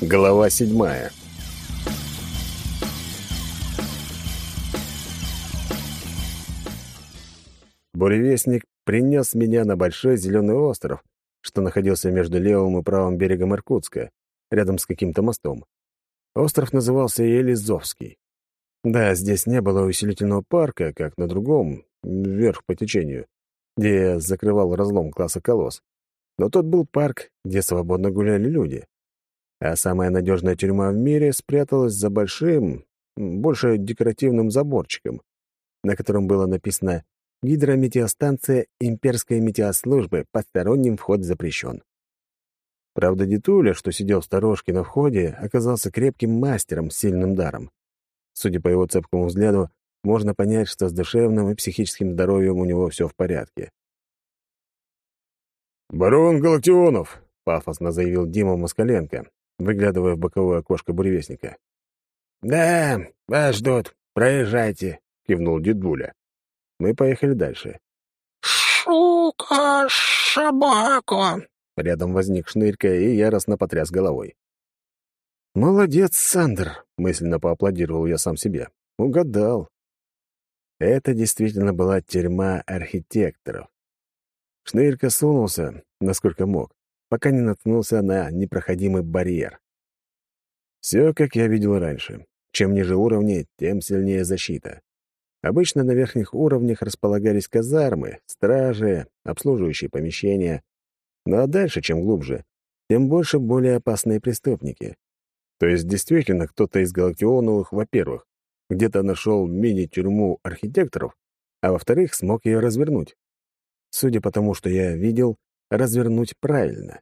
Глава седьмая. Буревестник принес меня на большой зеленый остров, что находился между левым и правым берегом Иркутска, рядом с каким-то мостом. Остров назывался Елизовский. Да, здесь не было усилительного парка, как на другом, вверх по течению, где закрывал разлом класса колосс. Но тот был парк, где свободно гуляли люди. А самая надежная тюрьма в мире спряталась за большим, больше декоративным заборчиком, на котором было написано «Гидрометеостанция имперской метеослужбы, посторонним вход запрещен». Правда, Дитуля, что сидел в сторожке на входе, оказался крепким мастером с сильным даром. Судя по его цепкому взгляду, можно понять, что с душевным и психическим здоровьем у него все в порядке. «Барон Галактионов!» — пафосно заявил Дима Москаленко, выглядывая в боковое окошко буревестника. «Да, вас ждут. Проезжайте», — кивнул дедуля. Мы поехали дальше. «Шука, собака!» Рядом возник шнырька и яростно потряс головой. «Молодец, Сандер!» — мысленно поаплодировал я сам себе. «Угадал». Это действительно была тюрьма архитекторов. Шнырька сунулся, насколько мог, пока не наткнулся на непроходимый барьер. Все, как я видел раньше. Чем ниже уровни, тем сильнее защита. Обычно на верхних уровнях располагались казармы, стражи, обслуживающие помещения. Ну а дальше, чем глубже, тем больше более опасные преступники. То есть действительно кто-то из Галактионовых, во-первых, где-то нашел мини-тюрьму архитекторов, а во-вторых, смог ее развернуть судя по тому, что я видел, развернуть правильно.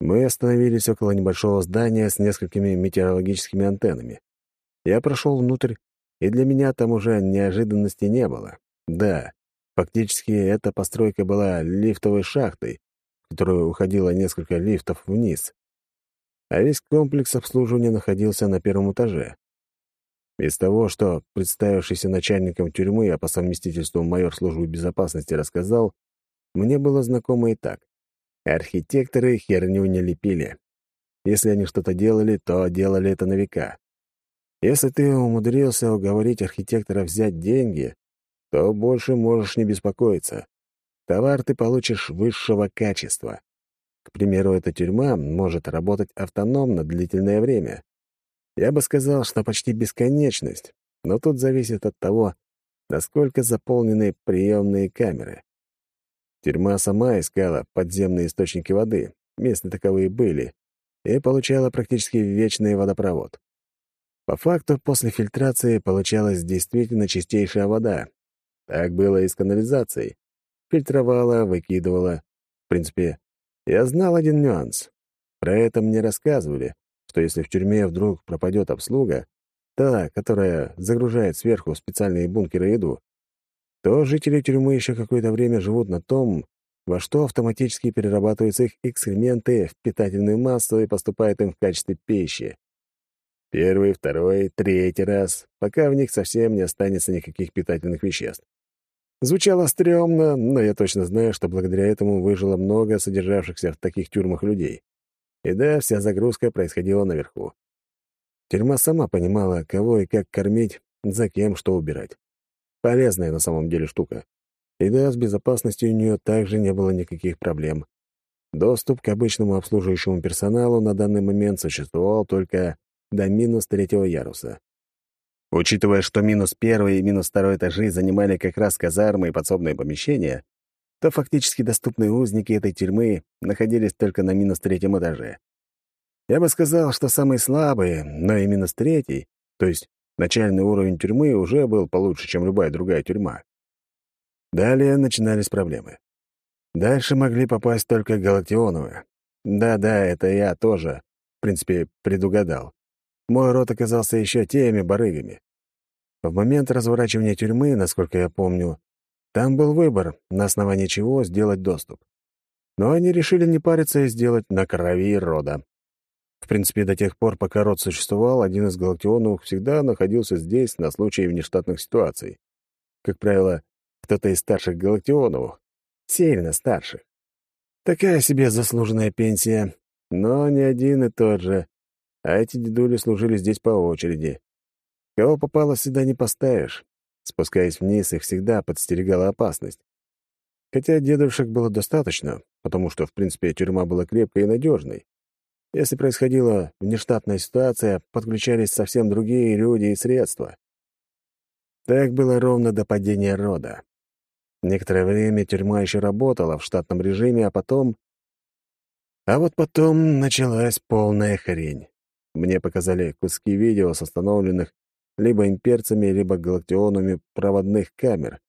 Мы остановились около небольшого здания с несколькими метеорологическими антеннами. Я прошел внутрь, и для меня там уже неожиданности не было. Да, фактически эта постройка была лифтовой шахтой, в которую уходило несколько лифтов вниз. А весь комплекс обслуживания находился на первом этаже. Из того, что представившийся начальником тюрьмы, а по совместительству майор службы безопасности рассказал, мне было знакомо и так. Архитекторы херню не лепили. Если они что-то делали, то делали это на века. Если ты умудрился уговорить архитектора взять деньги, то больше можешь не беспокоиться. Товар ты получишь высшего качества. К примеру, эта тюрьма может работать автономно длительное время. Я бы сказал, что почти бесконечность, но тут зависит от того, насколько заполнены приемные камеры. Тюрьма сама искала подземные источники воды, местные таковые были, и получала практически вечный водопровод. По факту, после фильтрации получалась действительно чистейшая вода. Так было и с канализацией. Фильтровала, выкидывала. В принципе, я знал один нюанс. Про это мне рассказывали, что если в тюрьме вдруг пропадет обслуга, та, которая загружает сверху специальные бункеры еду, то жители тюрьмы еще какое-то время живут на том, во что автоматически перерабатываются их экскременты в питательную массу и поступают им в качестве пищи. Первый, второй, третий раз, пока в них совсем не останется никаких питательных веществ. Звучало стрёмно, но я точно знаю, что благодаря этому выжило много содержавшихся в таких тюрьмах людей. И да, вся загрузка происходила наверху. Тюрьма сама понимала, кого и как кормить, за кем что убирать. Полезная на самом деле штука. И да, с безопасностью у нее также не было никаких проблем. Доступ к обычному обслуживающему персоналу на данный момент существовал только до минус третьего яруса. Учитывая, что минус первый и минус второй этажи занимали как раз казармы и подсобные помещения, то фактически доступные узники этой тюрьмы находились только на минус третьем этаже. Я бы сказал, что самые слабые, но и минус третий, то есть начальный уровень тюрьмы уже был получше, чем любая другая тюрьма. Далее начинались проблемы. Дальше могли попасть только Галактионовы. Да-да, это я тоже, в принципе, предугадал. Мой род оказался еще теми барыгами. В момент разворачивания тюрьмы, насколько я помню, там был выбор, на основании чего сделать доступ. Но они решили не париться и сделать на крови рода. В принципе, до тех пор, пока род существовал, один из галактионовых всегда находился здесь на случай внештатных ситуаций. Как правило, кто-то из старших галактионовых, сильно старших. Такая себе заслуженная пенсия. но не один и тот же, а эти дедули служили здесь по очереди. Кого попало, сюда не поставишь. Спускаясь вниз, их всегда подстерегала опасность. Хотя дедушек было достаточно, потому что, в принципе, тюрьма была крепкой и надежной. Если происходила внештатная ситуация, подключались совсем другие люди и средства. Так было ровно до падения рода. Некоторое время тюрьма еще работала в штатном режиме, а потом... А вот потом началась полная хрень. Мне показали куски видео с остановленных либо имперцами, либо галактионами проводных камер,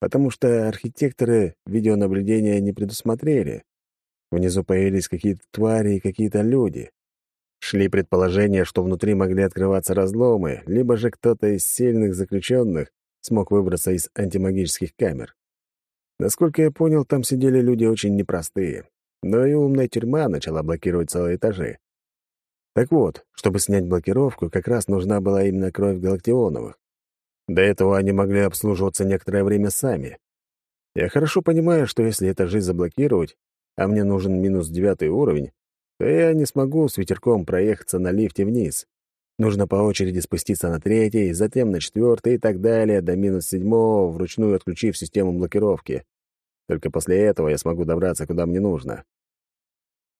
потому что архитекторы видеонаблюдения не предусмотрели. Внизу появились какие-то твари и какие-то люди. Шли предположения, что внутри могли открываться разломы, либо же кто-то из сильных заключенных смог выбраться из антимагических камер. Насколько я понял, там сидели люди очень непростые, но и умная тюрьма начала блокировать целые этажи. Так вот, чтобы снять блокировку, как раз нужна была именно кровь Галактионовых. До этого они могли обслуживаться некоторое время сами. Я хорошо понимаю, что если этажи заблокировать, а мне нужен минус девятый уровень, то я не смогу с ветерком проехаться на лифте вниз. Нужно по очереди спуститься на третий, затем на четвертый и так далее, до минус седьмого, вручную отключив систему блокировки. Только после этого я смогу добраться, куда мне нужно.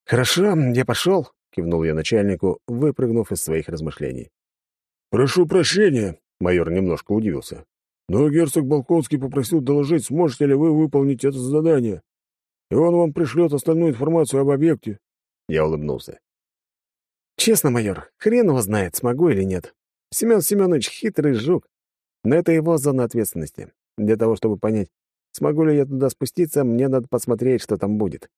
«Хорошо, я пошел», кивнул я начальнику, выпрыгнув из своих размышлений. «Прошу прощения», — майор немножко удивился. «Но герцог Балконский попросил доложить, сможете ли вы выполнить это задание, и он вам пришлет остальную информацию об объекте». Я улыбнулся. «Честно, майор, хрен его знает, смогу или нет. Семен Семенович хитрый жук, но это его зона ответственности. Для того, чтобы понять, смогу ли я туда спуститься, мне надо посмотреть, что там будет.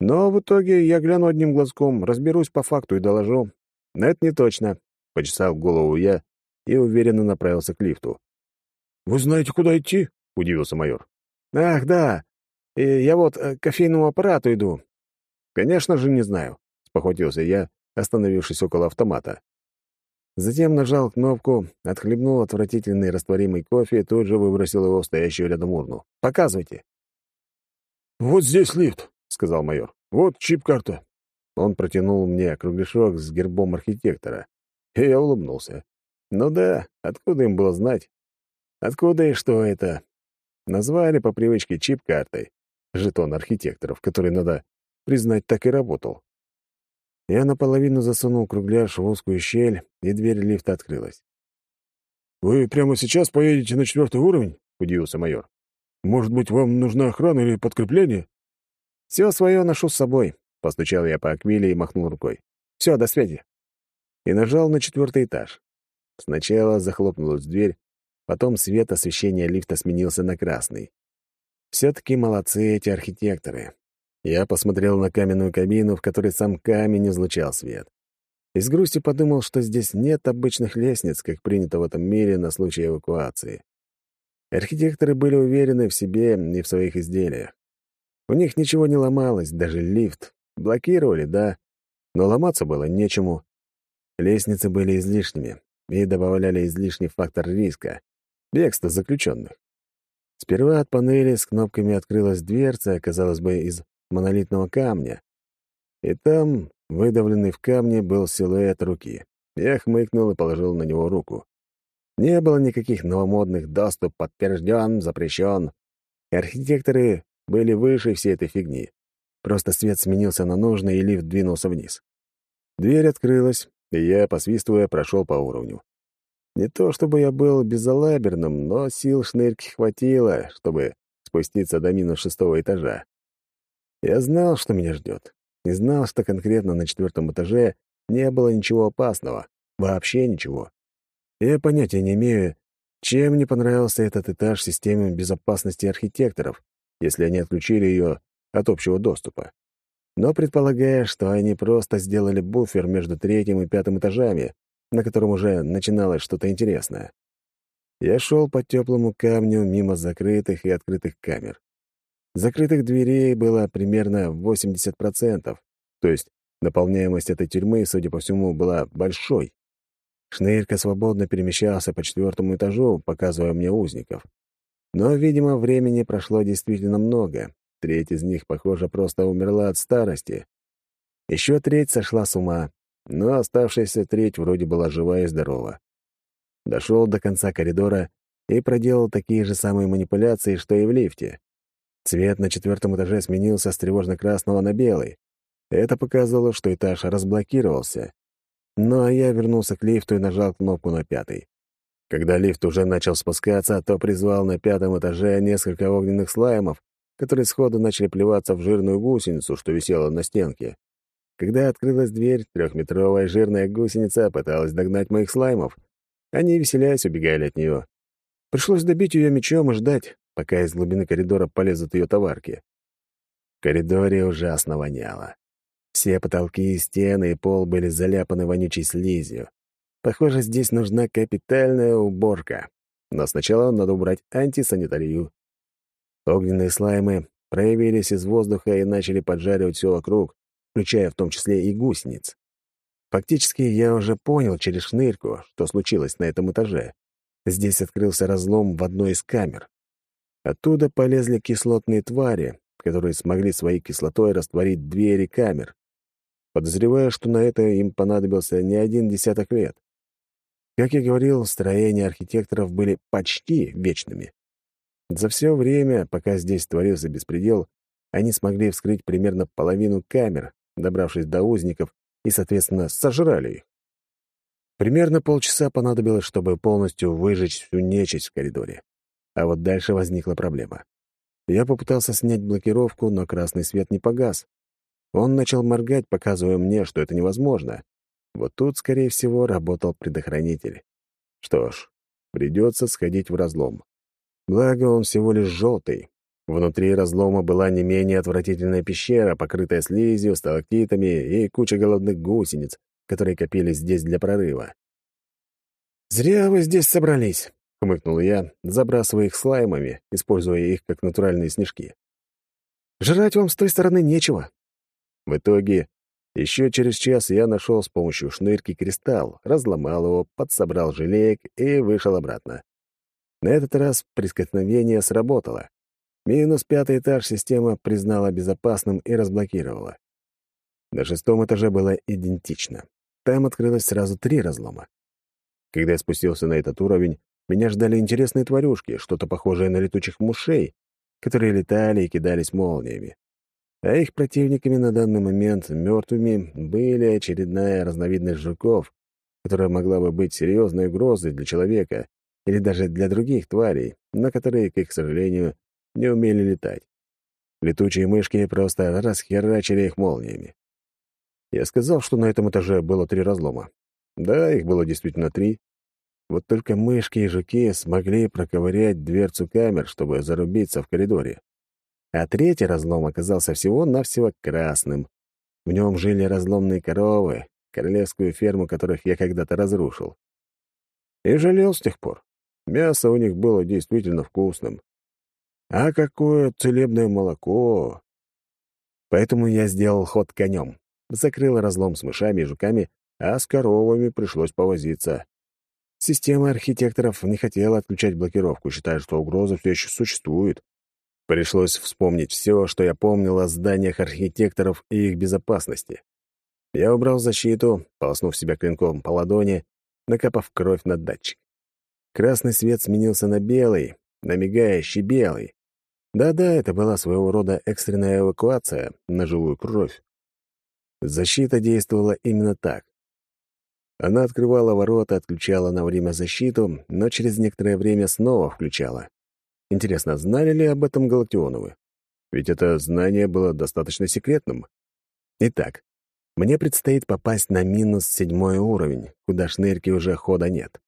Но в итоге я гляну одним глазком, разберусь по факту и доложу. Но это не точно. Почесал голову я и уверенно направился к лифту. «Вы знаете, куда идти?» — удивился майор. «Ах, да. И я вот э, к кофейному аппарату иду». «Конечно же, не знаю», — спохватился я, остановившись около автомата. Затем нажал кнопку, отхлебнул отвратительный растворимый кофе и тут же выбросил его в стоящую рядом урну. «Показывайте». «Вот здесь лифт. — сказал майор. «Вот чип-карта». Он протянул мне кругляшок с гербом архитектора, и я улыбнулся. «Ну да, откуда им было знать? Откуда и что это?» Назвали по привычке чип-картой. Жетон архитекторов, который, надо признать, так и работал. Я наполовину засунул кругляш в узкую щель, и дверь лифта открылась. «Вы прямо сейчас поедете на четвертый уровень?» — удивился майор. «Может быть, вам нужна охрана или подкрепление?» «Все свое ношу с собой», — постучал я по аквиле и махнул рукой. «Все, до связи». И нажал на четвертый этаж. Сначала захлопнулась дверь, потом свет освещения лифта сменился на красный. Все-таки молодцы эти архитекторы. Я посмотрел на каменную кабину, в которой сам камень излучал свет. И с грустью подумал, что здесь нет обычных лестниц, как принято в этом мире на случай эвакуации. Архитекторы были уверены в себе и в своих изделиях. У них ничего не ломалось, даже лифт. Блокировали, да, но ломаться было нечему. Лестницы были излишними и добавляли излишний фактор риска — бегство заключенных. Сперва от панели с кнопками открылась дверца, казалось бы, из монолитного камня. И там, выдавленный в камне, был силуэт руки. Я хмыкнул и положил на него руку. Не было никаких новомодных «доступ подтвержден», «запрещен». Архитекторы были выше всей этой фигни. Просто свет сменился на нужный, и лифт двинулся вниз. Дверь открылась, и я, посвистывая, прошел по уровню. Не то чтобы я был безалаберным, но сил шнырки хватило, чтобы спуститься до минус шестого этажа. Я знал, что меня ждет. И знал, что конкретно на четвертом этаже не было ничего опасного. Вообще ничего. Я понятия не имею, чем не понравился этот этаж системе безопасности архитекторов, если они отключили ее от общего доступа. Но предполагая, что они просто сделали буфер между третьим и пятым этажами, на котором уже начиналось что-то интересное. Я шел по теплому камню мимо закрытых и открытых камер. Закрытых дверей было примерно 80%, то есть наполняемость этой тюрьмы, судя по всему, была большой. Шнырька свободно перемещался по четвертому этажу, показывая мне узников. Но, видимо, времени прошло действительно много. Треть из них, похоже, просто умерла от старости. Еще треть сошла с ума, но оставшаяся треть вроде была жива и здорова. Дошел до конца коридора и проделал такие же самые манипуляции, что и в лифте. Цвет на четвертом этаже сменился с тревожно-красного на белый. Это показывало, что этаж разблокировался. Ну а я вернулся к лифту и нажал кнопку на пятый. Когда лифт уже начал спускаться, то призвал на пятом этаже несколько огненных слаймов, которые сходу начали плеваться в жирную гусеницу, что висела на стенке. Когда открылась дверь, трехметровая жирная гусеница пыталась догнать моих слаймов. Они, веселясь, убегали от нее. Пришлось добить ее мечом и ждать, пока из глубины коридора полезут ее товарки. В коридоре ужасно воняло. Все потолки, стены и пол были заляпаны вонючей слизью. Похоже, здесь нужна капитальная уборка. Но сначала надо убрать антисанитарию. Огненные слаймы проявились из воздуха и начали поджаривать все вокруг, включая в том числе и гусениц. Фактически, я уже понял через шнырку, что случилось на этом этаже. Здесь открылся разлом в одной из камер. Оттуда полезли кислотные твари, которые смогли своей кислотой растворить двери камер. Подозреваю, что на это им понадобился не один десяток лет. Как я говорил, строения архитекторов были почти вечными. За все время, пока здесь творился беспредел, они смогли вскрыть примерно половину камер, добравшись до узников, и, соответственно, сожрали их. Примерно полчаса понадобилось, чтобы полностью выжечь всю нечисть в коридоре. А вот дальше возникла проблема. Я попытался снять блокировку, но красный свет не погас. Он начал моргать, показывая мне, что это невозможно. Вот тут, скорее всего, работал предохранитель. Что ж, придется сходить в разлом. Благо, он всего лишь желтый. Внутри разлома была не менее отвратительная пещера, покрытая слизью, сталактитами и куча голодных гусениц, которые копились здесь для прорыва. «Зря вы здесь собрались», — хмыкнул я, забрасывая их слаймами, используя их как натуральные снежки. «Жрать вам с той стороны нечего». В итоге, еще через час я нашел с помощью шнырки кристалл, разломал его, подсобрал желеек и вышел обратно. На этот раз прикосновение сработало. Минус пятый этаж система признала безопасным и разблокировала. На шестом этаже было идентично. Там открылось сразу три разлома. Когда я спустился на этот уровень, меня ждали интересные тварюшки, что-то похожее на летучих мушей, которые летали и кидались молниями. А их противниками на данный момент мертвыми были очередная разновидность жуков, которая могла бы быть серьезной угрозой для человека или даже для других тварей, на которые, к сожалению, не умели летать. Летучие мышки просто расхерачили их молниями. Я сказал, что на этом этаже было три разлома. Да, их было действительно три. Вот только мышки и жуки смогли проковырять дверцу камер, чтобы зарубиться в коридоре. А третий разлом оказался всего-навсего красным. В нем жили разломные коровы, королевскую ферму которых я когда-то разрушил. И жалел с тех пор. Мясо у них было действительно вкусным. А какое целебное молоко! Поэтому я сделал ход конем. Закрыл разлом с мышами и жуками, а с коровами пришлось повозиться. Система архитекторов не хотела отключать блокировку, считая, что угроза все еще существует. Пришлось вспомнить все, что я помнил о зданиях архитекторов и их безопасности. Я убрал защиту, полоснув себя клинком по ладони, накапав кровь на датчик. Красный свет сменился на белый, на мигающий белый. Да-да, это была своего рода экстренная эвакуация на живую кровь. Защита действовала именно так. Она открывала ворота, отключала на время защиту, но через некоторое время снова включала. Интересно, знали ли об этом Галактионовы? Ведь это знание было достаточно секретным. Итак, мне предстоит попасть на минус седьмой уровень, куда шнырки уже хода нет.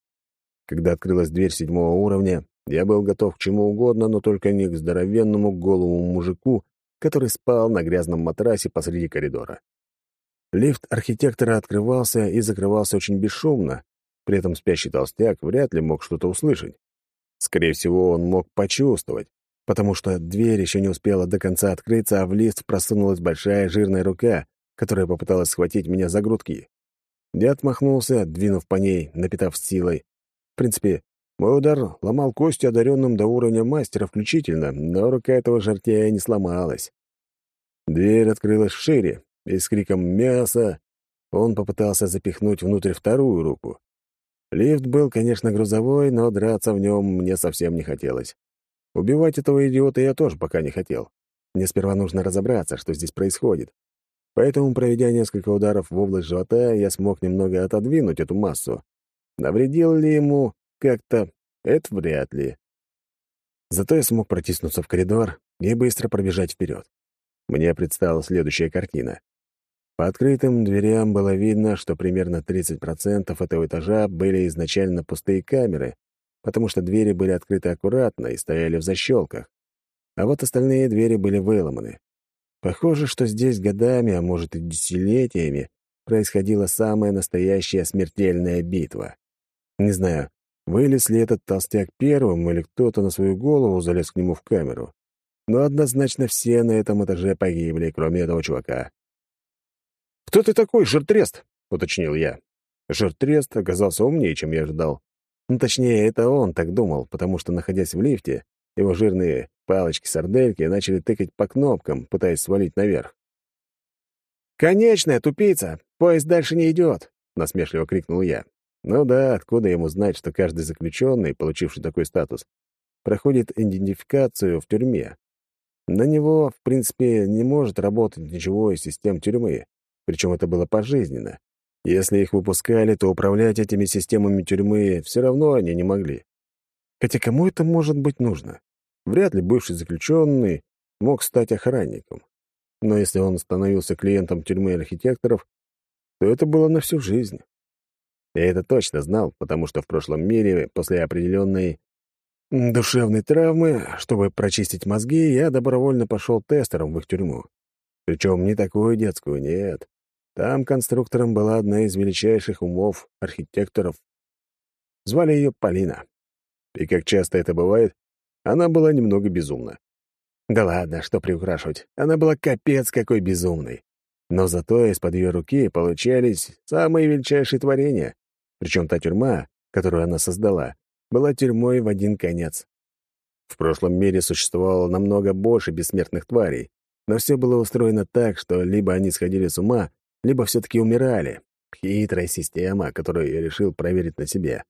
Когда открылась дверь седьмого уровня, я был готов к чему угодно, но только не к здоровенному голому мужику, который спал на грязном матрасе посреди коридора. Лифт архитектора открывался и закрывался очень бесшумно, при этом спящий толстяк вряд ли мог что-то услышать. Скорее всего, он мог почувствовать, потому что дверь еще не успела до конца открыться, а в лифт просунулась большая жирная рука, которая попыталась схватить меня за грудки. Я отмахнулся, двинув по ней, напитав силой, принципе, мой удар ломал кости одаренным до уровня мастера включительно, но рука этого жертея не сломалась. Дверь открылась шире, и с криком «Мясо!» он попытался запихнуть внутрь вторую руку. Лифт был, конечно, грузовой, но драться в нем мне совсем не хотелось. Убивать этого идиота я тоже пока не хотел. Мне сперва нужно разобраться, что здесь происходит. Поэтому, проведя несколько ударов в область живота, я смог немного отодвинуть эту массу. Навредил ли ему как-то? Это вряд ли. Зато я смог протиснуться в коридор и быстро пробежать вперед. Мне предстала следующая картина. По открытым дверям было видно, что примерно 30% этого этажа были изначально пустые камеры, потому что двери были открыты аккуратно и стояли в защелках. А вот остальные двери были выломаны. Похоже, что здесь годами, а может и десятилетиями, происходила самая настоящая смертельная битва. Не знаю, вылез ли этот толстяк первым или кто-то на свою голову залез к нему в камеру. Но однозначно все на этом этаже погибли, кроме этого чувака. «Кто ты такой, жиртрест?» — уточнил я. Жиртрест оказался умнее, чем я ожидал. Ну, точнее, это он так думал, потому что, находясь в лифте, его жирные палочки-сардельки начали тыкать по кнопкам, пытаясь свалить наверх. «Конечная, тупица! Поезд дальше не идет!» — насмешливо крикнул я. Ну да, откуда ему знать, что каждый заключенный, получивший такой статус, проходит идентификацию в тюрьме? На него, в принципе, не может работать ничего из систем тюрьмы, причем это было пожизненно. Если их выпускали, то управлять этими системами тюрьмы все равно они не могли. Хотя кому это может быть нужно? Вряд ли бывший заключенный мог стать охранником. Но если он становился клиентом тюрьмы архитекторов, то это было на всю жизнь. Я это точно знал, потому что в прошлом мире, после определенной душевной травмы, чтобы прочистить мозги, я добровольно пошел тестером в их тюрьму. Причем не такую детскую, нет. Там конструктором была одна из величайших умов архитекторов. Звали ее Полина. И, как часто это бывает, она была немного безумна. Да ладно, что приукрашивать. Она была капец какой безумной. Но зато из-под ее руки получались самые величайшие творения. Причем та тюрьма, которую она создала, была тюрьмой в один конец. В прошлом мире существовало намного больше бессмертных тварей, но все было устроено так, что либо они сходили с ума, либо все-таки умирали. Хитрая система, которую я решил проверить на себе.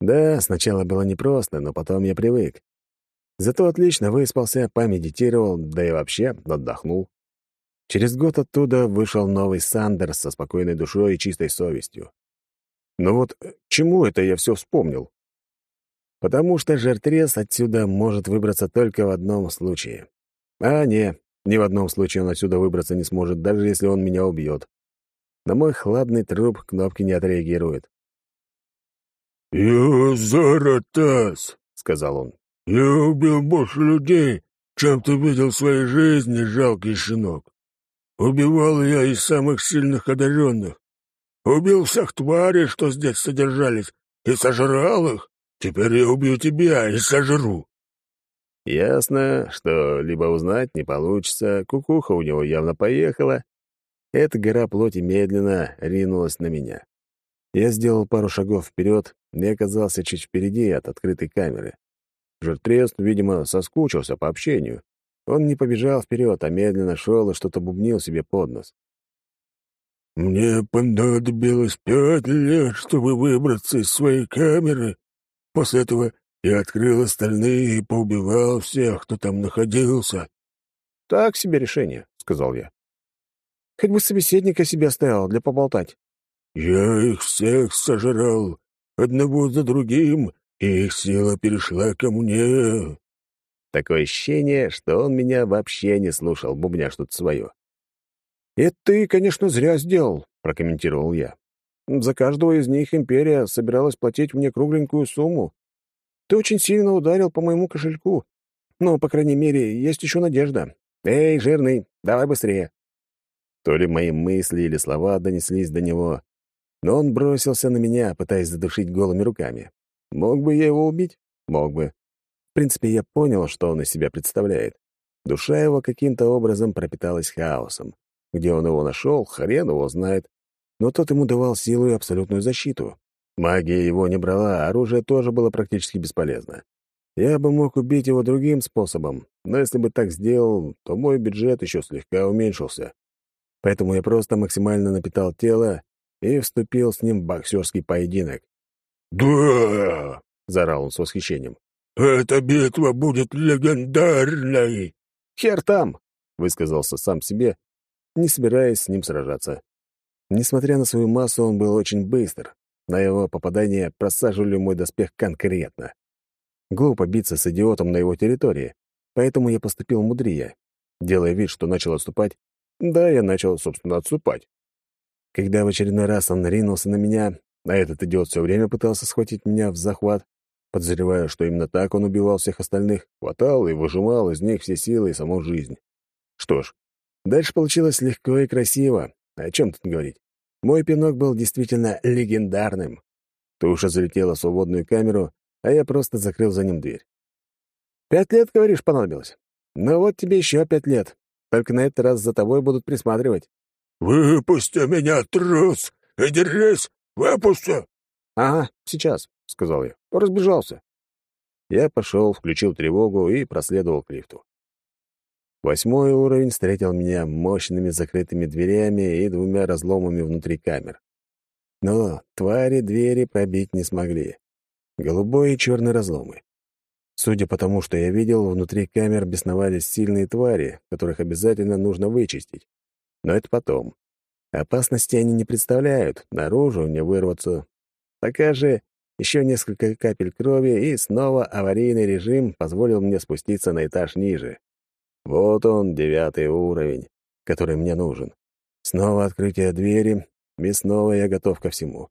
Да, сначала было непросто, но потом я привык. Зато отлично выспался, помедитировал, да и вообще отдохнул. Через год оттуда вышел новый Сандерс со спокойной душой и чистой совестью. Но вот э, чему это я все вспомнил? Потому что Жертрес отсюда может выбраться только в одном случае. А не, ни в одном случае он отсюда выбраться не сможет, даже если он меня убьет. На мой хладный труп кнопки не отреагирует. «Я Заратас», — сказал он. «Я убил больше людей, чем ты видел в своей жизни, жалкий щенок. Убивал я из самых сильных одаренных. Убил всех тварей, что здесь содержались, и сожрал их. Теперь я убью тебя и сожру. Ясно, что либо узнать не получится, кукуха у него явно поехала. Эта гора плоти медленно ринулась на меня. Я сделал пару шагов вперед и оказался чуть впереди от открытой камеры. Жертрест, видимо, соскучился по общению. Он не побежал вперед, а медленно шел и что-то бубнил себе под нос. «Мне понадобилось пять лет, чтобы выбраться из своей камеры. После этого я открыл остальные и поубивал всех, кто там находился. — Так себе решение, — сказал я. — Хоть бы собеседника себе оставил для поболтать. — Я их всех сожрал, одного за другим, и их сила перешла ко мне. Такое ощущение, что он меня вообще не слушал, бубня что-то свое. «Это ты, конечно, зря сделал», — прокомментировал я. «За каждого из них империя собиралась платить мне кругленькую сумму. Ты очень сильно ударил по моему кошельку. Но, по крайней мере, есть еще надежда. Эй, жирный, давай быстрее. То ли мои мысли или слова донеслись до него, но он бросился на меня, пытаясь задушить голыми руками. Мог бы я его убить? Мог бы. В принципе, я понял, что он из себя представляет. Душа его каким-то образом пропиталась хаосом. Где он его нашел, хрен его знает. Но тот ему давал силу и абсолютную защиту. Магия его не брала, оружие тоже было практически бесполезно. Я бы мог убить его другим способом, но если бы так сделал, то мой бюджет еще слегка уменьшился. Поэтому я просто максимально напитал тело и вступил с ним в боксерский поединок. «Да!» — заорал он с восхищением. «Эта битва будет легендарной!» «Хер там!» — высказался сам себе, не собираясь с ним сражаться. Несмотря на свою массу, он был очень быстр. На его попадание просаживали мой доспех конкретно. Глупо биться с идиотом на его территории, поэтому я поступил мудрее. Делая вид, что начал отступать, да, я начал, собственно, отступать. Когда в очередной раз он ринулся на меня, а этот идиот все время пытался схватить меня в захват, подозревая, что именно так он убивал всех остальных, хватал и выжимал из них все силы и саму жизнь. Что ж, дальше получилось легко и красиво. О чем тут говорить? Мой пинок был действительно легендарным. Туша залетела в свободную камеру, а я просто закрыл за ним дверь. «Пять лет, говоришь, понадобилось? Ну вот тебе еще пять лет. Только на этот раз за тобой будут присматривать». «Выпусти меня, трус! И держись! Выпусти!» «Ага, сейчас», — сказал я. «Разбежался». Я пошел, включил тревогу и проследовал к лифту. Восьмой уровень встретил меня мощными закрытыми дверями и двумя разломами внутри камер. Но твари двери пробить не смогли. Голубой и черный разломы. Судя по тому, что я видел, внутри камер бесновались сильные твари, которых обязательно нужно вычистить. Но это потом. Опасности они не представляют, наружу не вырваться. Пока же еще несколько капель крови, и снова аварийный режим позволил мне спуститься на этаж ниже. Вот он, девятый уровень, который мне нужен. Снова открытие двери, и снова я готов ко всему.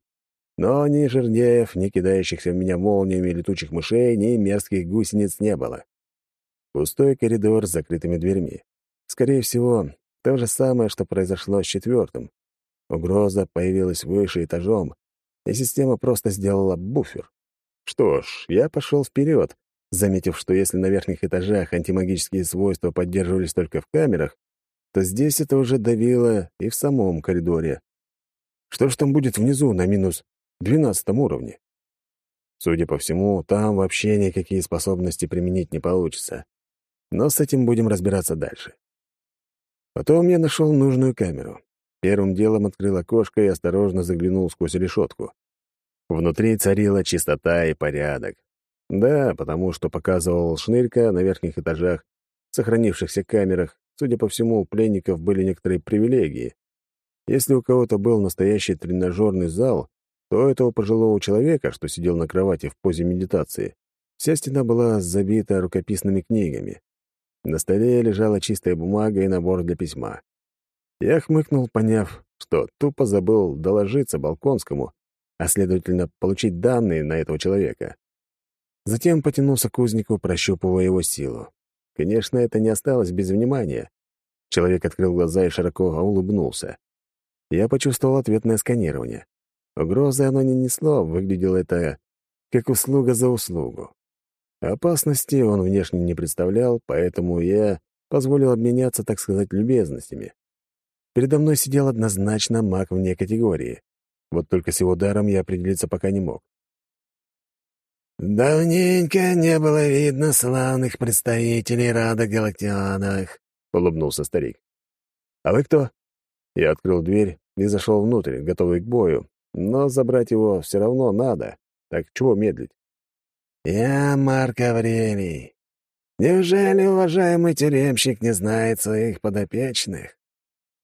Но ни жердяев, ни кидающихся в меня молниями летучих мышей, ни мерзких гусениц не было. Пустой коридор с закрытыми дверьми. Скорее всего, то же самое, что произошло с четвертым. Угроза появилась выше этажом, и система просто сделала буфер. Что ж, я пошел вперед, заметив, что если на верхних этажах антимагические свойства поддерживались только в камерах, то здесь это уже давило и в самом коридоре. Что ж там будет внизу на минус двенадцатом уровне? Судя по всему, там вообще никакие способности применить не получится. Но с этим будем разбираться дальше. Потом я нашел нужную камеру. Первым делом открыл окошко и осторожно заглянул сквозь решетку. Внутри царила чистота и порядок. Да, потому что показывал шнырька на верхних этажах, сохранившихся камерах, судя по всему, у пленников были некоторые привилегии. Если у кого-то был настоящий тренажерный зал, то у этого пожилого человека, что сидел на кровати в позе медитации, вся стена была забита рукописными книгами. На столе лежала чистая бумага и набор для письма. Я хмыкнул, поняв, что тупо забыл доложиться Балконскому, а, следовательно, получить данные на этого человека. Затем потянулся к узнику, прощупывая его силу. Конечно, это не осталось без внимания. Человек открыл глаза и широко улыбнулся. Я почувствовал ответное сканирование. Угрозы оно не несло, выглядело это как услуга за услугу. Опасности он внешне не представлял, поэтому я позволил обменяться, так сказать, любезностями. Передо мной сидел однозначно маг вне категории. Вот только с его даром я определиться пока не мог. «Давненько не было видно славных представителей Рада Галактионовых», — улыбнулся старик. «А вы кто?» Я открыл дверь и зашел внутрь, готовый к бою, но забрать его все равно надо, так чего медлить? «Я Марк Аврелий. Неужели уважаемый тюремщик не знает своих подопечных?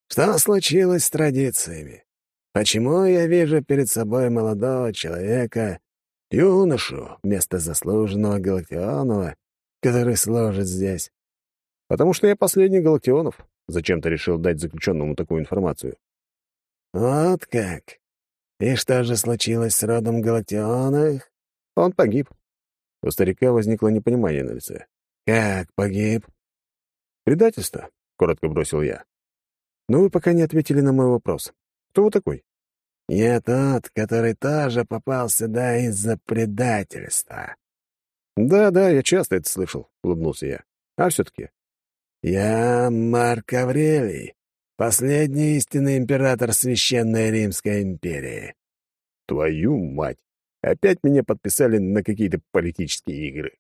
Что случилось с традициями? Почему я вижу перед собой молодого человека, юношу вместо заслуженного Галактионова, который служит здесь. Потому что я последний Галактионов. Зачем-то решил дать заключенному такую информацию. Вот как? И что же случилось с родом Галактионовых? Он погиб. У старика возникло непонимание на лице. Как погиб? Предательство, коротко бросил я. Но вы пока не ответили на мой вопрос. Кто вы такой? Я тот, который тоже попал сюда из-за предательства. Да-да, я часто это слышал, улыбнулся я. А все-таки. Я Марк Аврелий, последний истинный император Священной Римской империи. Твою мать! Опять меня подписали на какие-то политические игры.